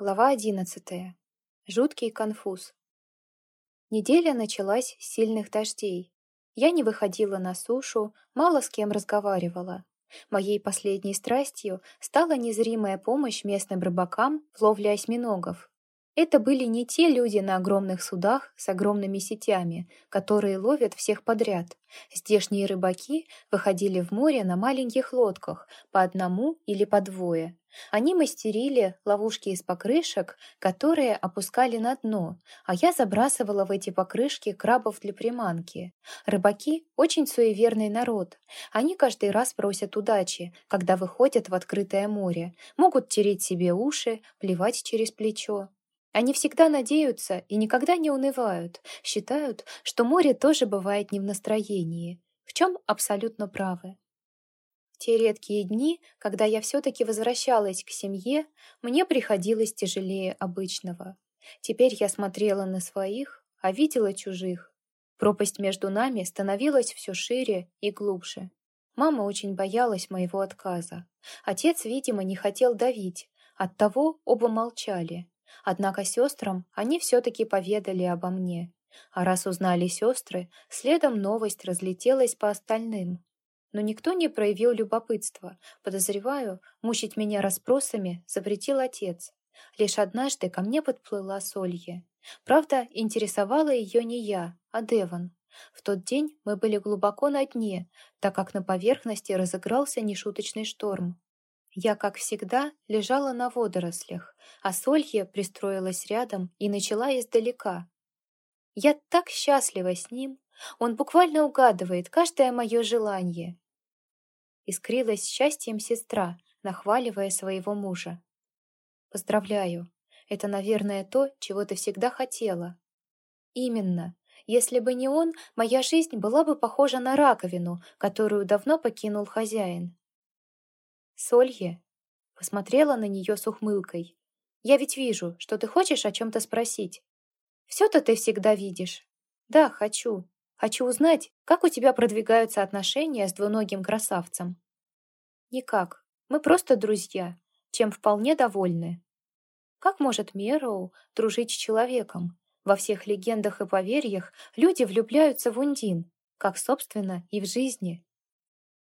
Глава одиннадцатая. Жуткий конфуз. Неделя началась с сильных дождей. Я не выходила на сушу, мало с кем разговаривала. Моей последней страстью стала незримая помощь местным рыбакам в ловле осьминогов. Это были не те люди на огромных судах с огромными сетями, которые ловят всех подряд. Здешние рыбаки выходили в море на маленьких лодках, по одному или по двое, они мастерили ловушки из покрышек, которые опускали на дно, а я забрасывала в эти покрышки крабов для приманки. Рыбаки — очень суеверный народ. Они каждый раз просят удачи, когда выходят в открытое море, могут тереть себе уши, плевать через плечо. Они всегда надеются и никогда не унывают, считают, что море тоже бывает не в настроении, в чем абсолютно правы те редкие дни, когда я все-таки возвращалась к семье, мне приходилось тяжелее обычного. Теперь я смотрела на своих, а видела чужих. Пропасть между нами становилась все шире и глубже. Мама очень боялась моего отказа. Отец, видимо, не хотел давить, оттого оба молчали. Однако сестрам они все-таки поведали обо мне. А раз узнали сестры, следом новость разлетелась по остальным. Но никто не проявил любопытства. Подозреваю, мучить меня расспросами запретил отец. Лишь однажды ко мне подплыла Солье. Правда, интересовала ее не я, а Деван. В тот день мы были глубоко на дне, так как на поверхности разыгрался нешуточный шторм. Я, как всегда, лежала на водорослях, а Солье пристроилась рядом и начала издалека. Я так счастлива с ним, он буквально угадывает каждое мое желание. Искрилась счастьем сестра, нахваливая своего мужа. Поздравляю. Это, наверное, то, чего ты всегда хотела. Именно. Если бы не он, моя жизнь была бы похожа на раковину, которую давно покинул хозяин. Солье посмотрела на нее с ухмылкой. «Я ведь вижу, что ты хочешь о чем-то спросить. Все-то ты всегда видишь». «Да, хочу. Хочу узнать, как у тебя продвигаются отношения с двуногим красавцем. Никак. Мы просто друзья, чем вполне довольны. Как может Мероу дружить с человеком? Во всех легендах и поверьях люди влюбляются в Ундин, как, собственно, и в жизни.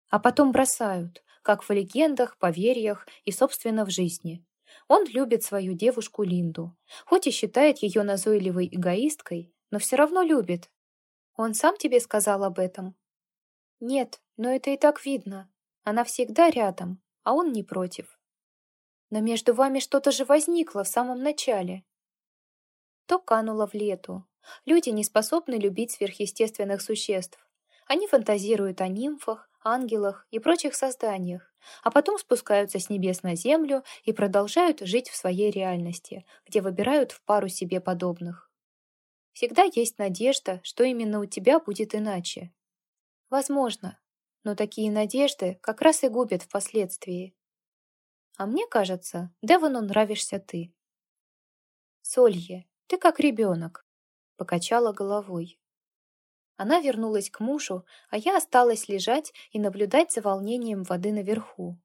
А потом бросают, как в легендах, поверьях и, собственно, в жизни. Он любит свою девушку Линду, хоть и считает ее назойливой эгоисткой, но все равно любит, он сам тебе сказал об этом? Нет, но это и так видно. Она всегда рядом, а он не против. Но между вами что-то же возникло в самом начале. То кануло в лету. Люди не способны любить сверхъестественных существ. Они фантазируют о нимфах, ангелах и прочих созданиях, а потом спускаются с небес на землю и продолжают жить в своей реальности, где выбирают в пару себе подобных. Всегда есть надежда, что именно у тебя будет иначе. Возможно, но такие надежды как раз и губят впоследствии. А мне кажется, Девону нравишься ты. Солье, ты как ребенок, покачала головой. Она вернулась к мужу, а я осталась лежать и наблюдать за волнением воды наверху.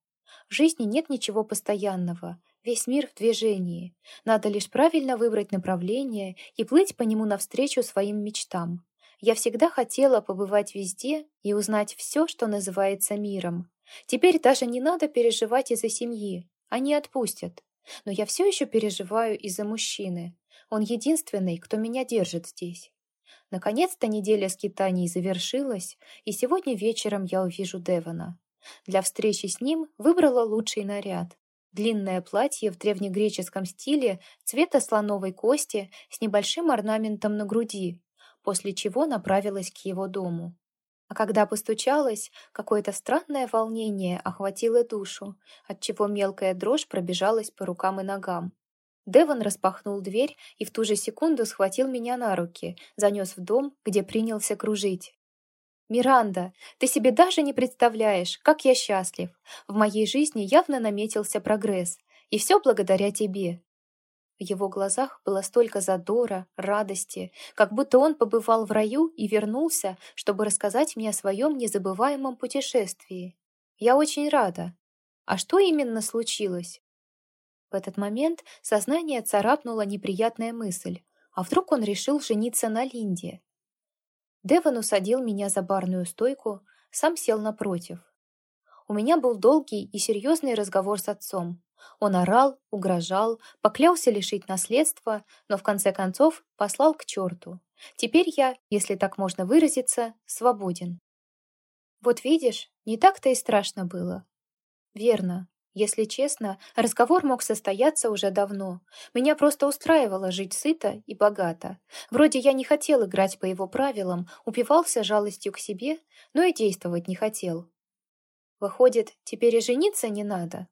В жизни нет ничего постоянного, Весь мир в движении. Надо лишь правильно выбрать направление и плыть по нему навстречу своим мечтам. Я всегда хотела побывать везде и узнать все, что называется миром. Теперь даже не надо переживать из-за семьи. Они отпустят. Но я все еще переживаю из-за мужчины. Он единственный, кто меня держит здесь. Наконец-то неделя скитаний завершилась, и сегодня вечером я увижу Девона. Для встречи с ним выбрала лучший наряд. Длинное платье в древнегреческом стиле цвета слоновой кости с небольшим орнаментом на груди, после чего направилась к его дому. А когда постучалась, какое-то странное волнение охватило душу, отчего мелкая дрожь пробежалась по рукам и ногам. Девон распахнул дверь и в ту же секунду схватил меня на руки, занес в дом, где принялся кружить. «Миранда, ты себе даже не представляешь, как я счастлив. В моей жизни явно наметился прогресс, и все благодаря тебе». В его глазах было столько задора, радости, как будто он побывал в раю и вернулся, чтобы рассказать мне о своем незабываемом путешествии. Я очень рада. А что именно случилось? В этот момент сознание царапнула неприятная мысль. А вдруг он решил жениться на Линде? Деван усадил меня за барную стойку, сам сел напротив. У меня был долгий и серьезный разговор с отцом. Он орал, угрожал, поклялся лишить наследства, но в конце концов послал к черту. Теперь я, если так можно выразиться, свободен. Вот видишь, не так-то и страшно было. Верно. Если честно, разговор мог состояться уже давно. Меня просто устраивало жить сыто и богато. Вроде я не хотел играть по его правилам, упивался жалостью к себе, но и действовать не хотел. Выходит, теперь и жениться не надо?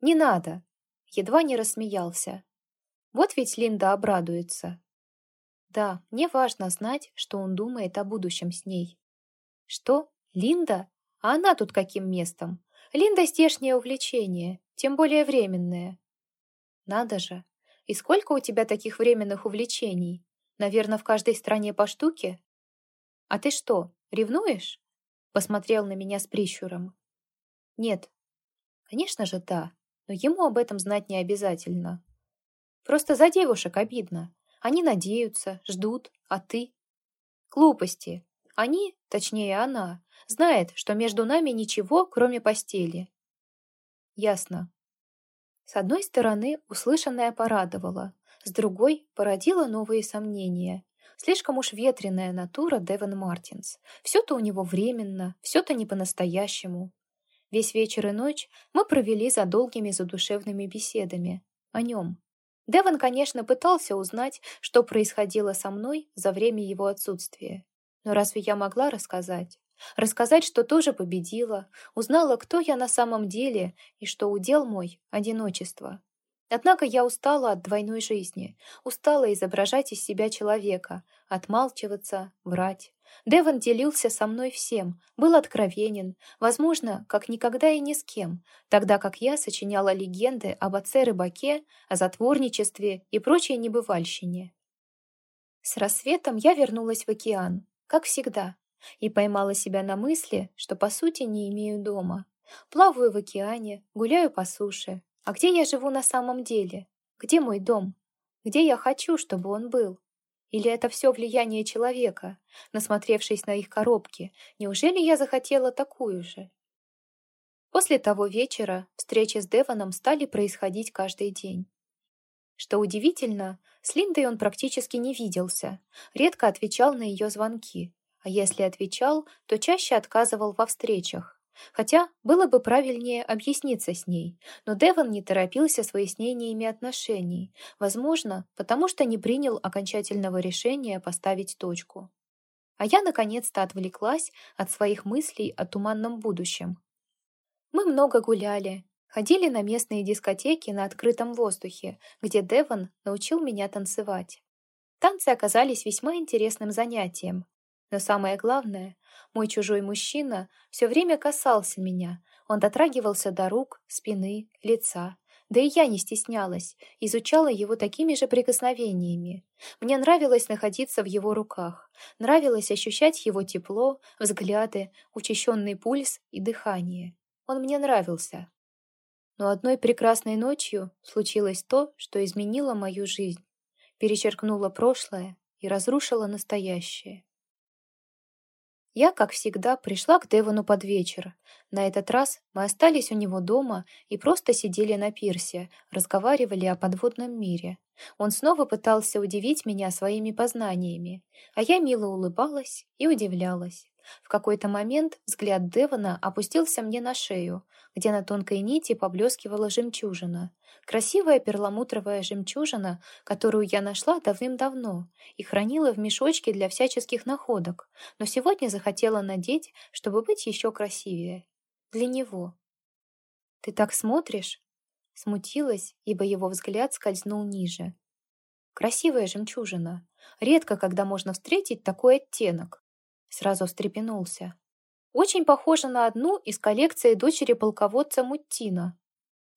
Не надо. Едва не рассмеялся. Вот ведь Линда обрадуется. Да, мне важно знать, что он думает о будущем с ней. Что? Линда? А она тут каким местом? Линда здешнее увлечение, тем более временное. Надо же. И сколько у тебя таких временных увлечений? Наверное, в каждой стране по штуке? А ты что, ревнуешь? Посмотрел на меня с прищуром. Нет. Конечно же, да. Но ему об этом знать не обязательно. Просто за девушек обидно. Они надеются, ждут, а ты? Глупости. Они, точнее она, знает, что между нами ничего, кроме постели. Ясно. С одной стороны, услышанное порадовало, с другой породило новые сомнения. Слишком уж ветреная натура Девон Мартинс. Все-то у него временно, все-то не по-настоящему. Весь вечер и ночь мы провели за долгими задушевными беседами. О нем. Девон, конечно, пытался узнать, что происходило со мной за время его отсутствия. Но разве я могла рассказать? Рассказать, что тоже победила, узнала, кто я на самом деле и что удел мой — одиночество. Однако я устала от двойной жизни, устала изображать из себя человека, отмалчиваться, врать. Деван делился со мной всем, был откровенен, возможно, как никогда и ни с кем, тогда как я сочиняла легенды об отце-рыбаке, о затворничестве и прочей небывальщине. С рассветом я вернулась в океан, как всегда, и поймала себя на мысли, что по сути не имею дома. Плаваю в океане, гуляю по суше. А где я живу на самом деле? Где мой дом? Где я хочу, чтобы он был? Или это все влияние человека, насмотревшись на их коробки? Неужели я захотела такую же? После того вечера встречи с Деваном стали происходить каждый день. Что удивительно, с Линдой он практически не виделся, редко отвечал на ее звонки, а если отвечал, то чаще отказывал во встречах. Хотя было бы правильнее объясниться с ней, но Девон не торопился с выяснениями отношений, возможно, потому что не принял окончательного решения поставить точку. А я наконец-то отвлеклась от своих мыслей о туманном будущем. Мы много гуляли, ходили на местные дискотеки на открытом воздухе, где Девон научил меня танцевать. Танцы оказались весьма интересным занятием, но самое главное, мой чужой мужчина все время касался меня. Он дотрагивался до рук, спины, лица. Да и я не стеснялась, изучала его такими же прикосновениями. Мне нравилось находиться в его руках, нравилось ощущать его тепло, взгляды, учащенный пульс и дыхание. Он мне нравился. Но одной прекрасной ночью случилось то, что изменило мою жизнь, перечеркнуло прошлое и разрушило настоящее. Я, как всегда, пришла к Девону под вечер. На этот раз мы остались у него дома и просто сидели на пирсе, разговаривали о подводном мире. Он снова пытался удивить меня своими познаниями, а я мило улыбалась и удивлялась. В какой-то момент взгляд Девона опустился мне на шею, где на тонкой нити поблескивала жемчужина. Красивая перламутровая жемчужина, которую я нашла давным-давно и хранила в мешочке для всяческих находок, но сегодня захотела надеть, чтобы быть еще красивее. Для него. «Ты так смотришь?» Смутилась, ибо его взгляд скользнул ниже. «Красивая жемчужина. Редко, когда можно встретить такой оттенок. Сразу встрепенулся. Очень похожа на одну из коллекции дочери полководца Муттина.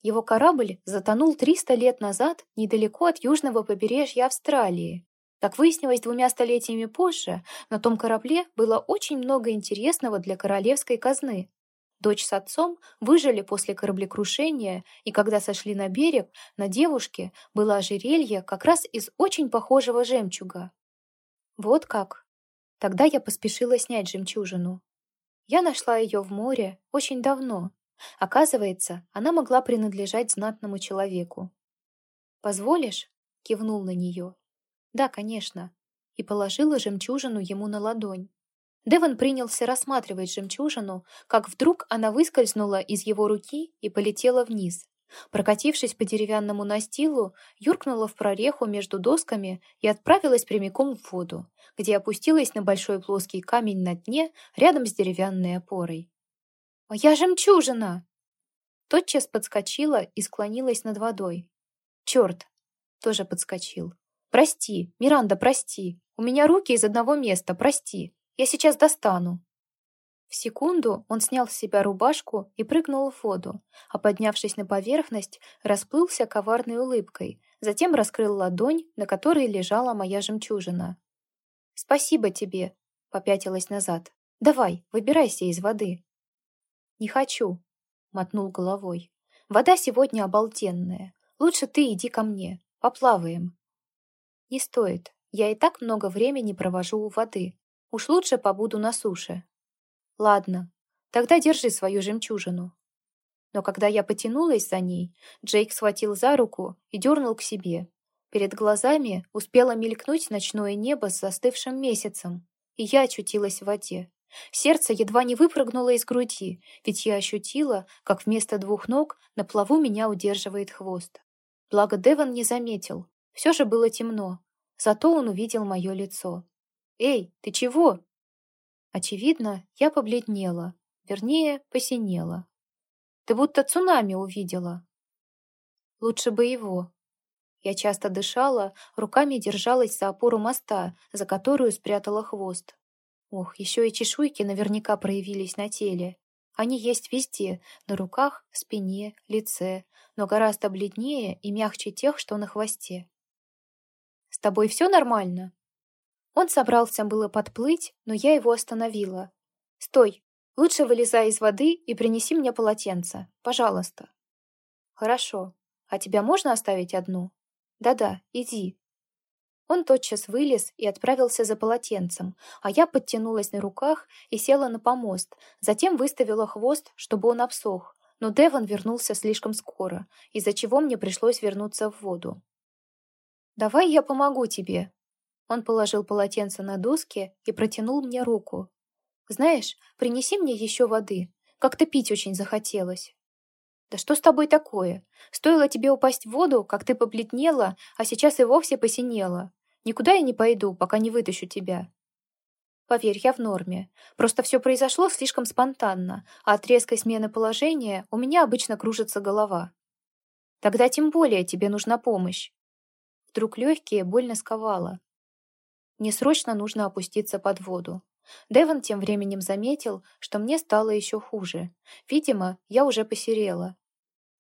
Его корабль затонул 300 лет назад недалеко от южного побережья Австралии. Как выяснилось двумя столетиями позже, на том корабле было очень много интересного для королевской казны. Дочь с отцом выжили после кораблекрушения, и когда сошли на берег, на девушке было ожерелье как раз из очень похожего жемчуга. Вот как. Тогда я поспешила снять жемчужину. Я нашла ее в море очень давно. Оказывается, она могла принадлежать знатному человеку. «Позволишь?» — кивнул на нее. «Да, конечно». И положила жемчужину ему на ладонь. Деван принялся рассматривать жемчужину, как вдруг она выскользнула из его руки и полетела вниз. Прокатившись по деревянному настилу, юркнула в прореху между досками и отправилась прямиком в воду, где опустилась на большой плоский камень на дне рядом с деревянной опорой. «Моя жемчужина!» Тотчас подскочила и склонилась над водой. «Черт!» Тоже подскочил. «Прости, Миранда, прости. У меня руки из одного места, прости. Я сейчас достану». В секунду он снял с себя рубашку и прыгнул в воду, а поднявшись на поверхность, расплылся коварной улыбкой, затем раскрыл ладонь, на которой лежала моя жемчужина. «Спасибо тебе», — попятилась назад. «Давай, выбирайся из воды». «Не хочу», — мотнул головой. «Вода сегодня обалденная. Лучше ты иди ко мне. Поплаваем». «Не стоит. Я и так много времени провожу у воды. Уж лучше побуду на суше». «Ладно, тогда держи свою жемчужину». Но когда я потянулась за ней, Джейк схватил за руку и дернул к себе. Перед глазами успело мелькнуть ночное небо с застывшим месяцем, и я очутилась в воде. Сердце едва не выпрыгнуло из груди, ведь я ощутила, как вместо двух ног на плаву меня удерживает хвост. Благо Деван не заметил. Все же было темно. Зато он увидел мое лицо. «Эй, ты чего?» Очевидно, я побледнела, вернее, посинела. Ты будто цунами увидела. Лучше бы его. Я часто дышала, руками держалась за опору моста, за которую спрятала хвост. Ох, еще и чешуйки наверняка проявились на теле. Они есть везде, на руках, спине, лице, но гораздо бледнее и мягче тех, что на хвосте. «С тобой все нормально?» Он собрался было подплыть, но я его остановила. «Стой! Лучше вылезай из воды и принеси мне полотенце. Пожалуйста». «Хорошо. А тебя можно оставить одну?» «Да-да, иди». Он тотчас вылез и отправился за полотенцем, а я подтянулась на руках и села на помост, затем выставила хвост, чтобы он обсох, но Девон вернулся слишком скоро, из-за чего мне пришлось вернуться в воду. «Давай я помогу тебе», он положил полотенце на доски и протянул мне руку. «Знаешь, принеси мне еще воды. Как-то пить очень захотелось». «Да что с тобой такое? Стоило тебе упасть в воду, как ты побледнела, а сейчас и вовсе посинела. Никуда я не пойду, пока не вытащу тебя». Поверь, я в норме. Просто все произошло слишком спонтанно, а от резкой смены положения у меня обычно кружится голова. Тогда тем более тебе нужна помощь. Вдруг легкие больно сковало. Мне срочно нужно опуститься под воду. Девон тем временем заметил, что мне стало еще хуже. Видимо, я уже посерела.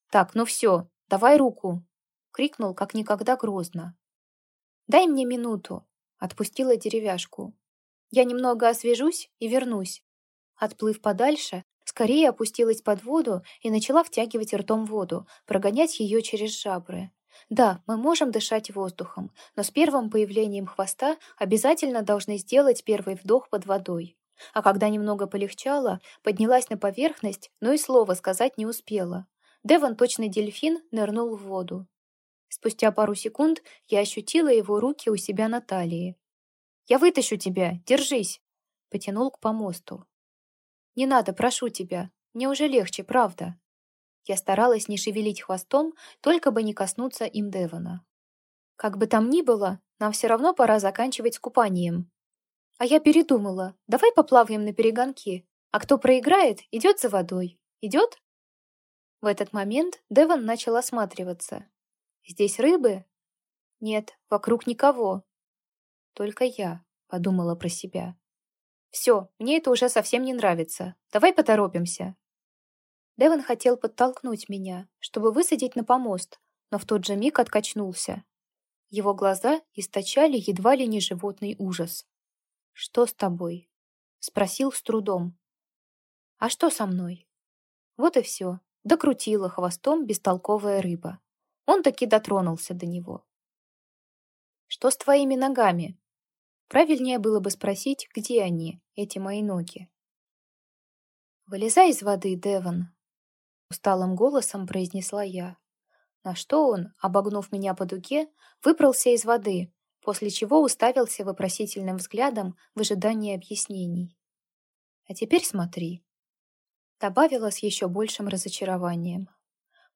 «Так, ну все, давай руку!» — крикнул как никогда грозно. «Дай мне минуту!» — отпустила деревяшку. «Я немного освежусь и вернусь». Отплыв подальше, скорее опустилась под воду и начала втягивать ртом воду, прогонять ее через жабры. Да, мы можем дышать воздухом, но с первым появлением хвоста обязательно должны сделать первый вдох под водой. А когда немного полегчало, поднялась на поверхность, но и слова сказать не успела. Деван, точный дельфин, нырнул в воду. Спустя пару секунд я ощутила его руки у себя на талии. «Я вытащу тебя, держись!» Потянул к помосту. «Не надо, прошу тебя, мне уже легче, правда». Я старалась не шевелить хвостом, только бы не коснуться им Девона. Как бы там ни было, нам все равно пора заканчивать с купанием. А я передумала. Давай поплаваем на перегонки. А кто проиграет, идет за водой. Идет? В этот момент Девон начал осматриваться. Здесь рыбы? Нет, вокруг никого. Только я, подумала про себя. Все, мне это уже совсем не нравится. Давай поторопимся. Девон хотел подтолкнуть меня, чтобы высадить на помост, но в тот же миг откачнулся. Его глаза источали едва ли не животный ужас. «Что с тобой?» — спросил с трудом. «А что со мной?» Вот и все. Докрутила хвостом бестолковая рыба. Он таки дотронулся до него. «Что с твоими ногами?» Правильнее было бы спросить, где они, эти мои ноги. «Вылезай из воды, Девон», — усталым голосом произнесла я. На что он, обогнув меня по дуге, выбрался из воды, после чего уставился вопросительным взглядом в ожидании объяснений. «А теперь смотри», — добавила с еще большим разочарованием.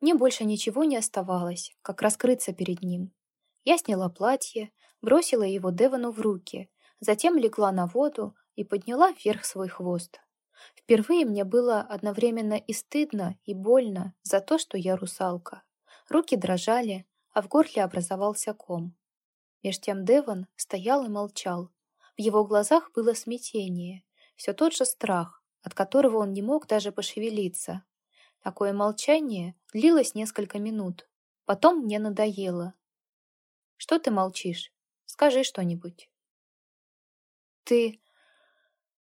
Мне больше ничего не оставалось, как раскрыться перед ним. Я сняла платье, бросила его Девону в руки, затем легла на воду и подняла вверх свой хвост. Впервые мне было одновременно и стыдно, и больно за то, что я русалка. Руки дрожали, а в горле образовался ком. Меж тем Девон стоял и молчал. В его глазах было смятение, все тот же страх, от которого он не мог даже пошевелиться. Такое молчание длилось несколько минут. Потом мне надоело. «Что ты молчишь? Скажи что-нибудь». «Ты...»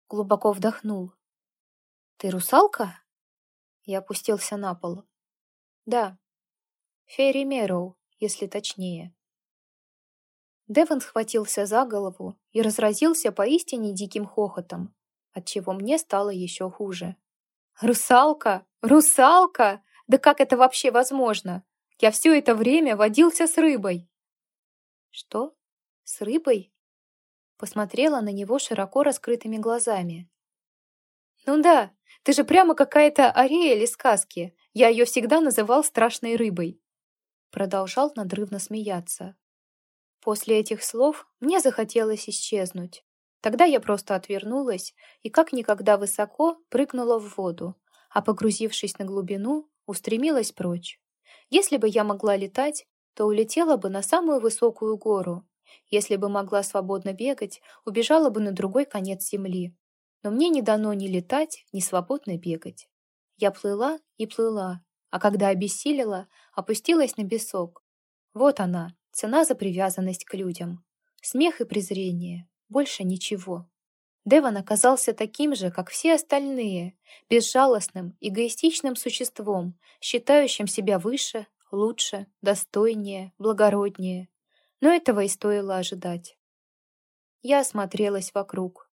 Глубоко вдохнул. «Ты русалка?» Я опустился на пол. «Да. Ферри Мероу, если точнее». Девон схватился за голову и разразился поистине диким хохотом, отчего мне стало еще хуже. «Русалка! Русалка! Да как это вообще возможно? Я все это время водился с рыбой!» «Что? С рыбой?» Посмотрела на него широко раскрытыми глазами. «Ну да, ты же прямо какая-то Ариэль из сказки. Я ее всегда называл страшной рыбой». Продолжал надрывно смеяться. После этих слов мне захотелось исчезнуть. Тогда я просто отвернулась и как никогда высоко прыгнула в воду, а погрузившись на глубину, устремилась прочь. Если бы я могла летать, то улетела бы на самую высокую гору. Если бы могла свободно бегать, убежала бы на другой конец земли. Но мне не дано ни летать, ни свободно бегать. Я плыла и плыла, а когда обессилила, опустилась на песок. Вот она, цена за привязанность к людям. Смех и презрение. Больше ничего. Деван оказался таким же, как все остальные, безжалостным, эгоистичным существом, считающим себя выше, лучше, достойнее, благороднее. Но этого и стоило ожидать. Я осмотрелась вокруг.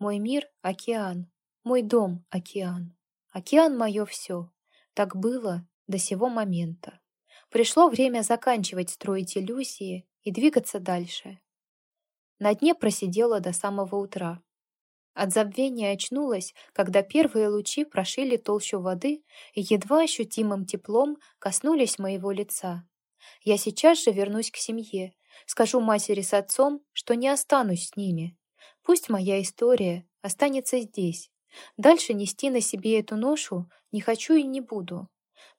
Мой мир — океан. Мой дом — океан. Океан — мое все. Так было до сего момента. Пришло время заканчивать строить иллюзии и двигаться дальше. На дне просидела до самого утра. От забвения очнулась, когда первые лучи прошили толщу воды и едва ощутимым теплом коснулись моего лица. Я сейчас же вернусь к семье, скажу матери с отцом, что не останусь с ними. Пусть моя история останется здесь. Дальше нести на себе эту ношу не хочу и не буду.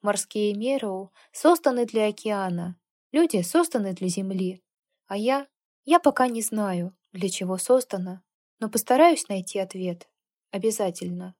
Морские Мероу созданы для океана, люди созданы для земли. А я, я пока не знаю, для чего создана но постараюсь найти ответ. Обязательно.